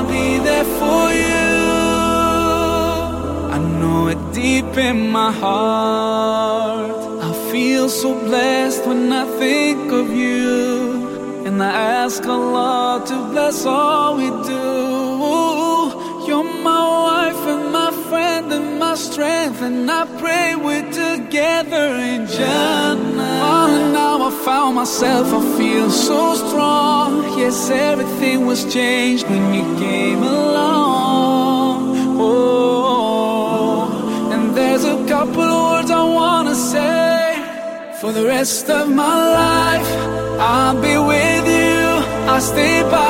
I'll be there for you. I know it deep in my heart. I feel so blessed when I think of you. And I ask Allah to bless all we do. You're my wife and my friend and my strength. And I pray we're together in Jannah. Myself, I feel so strong. Yes, everything was changed when you came along. Oh, and there's a couple words I wanna say. For the rest of my life, I'll be with you. I'll stay by.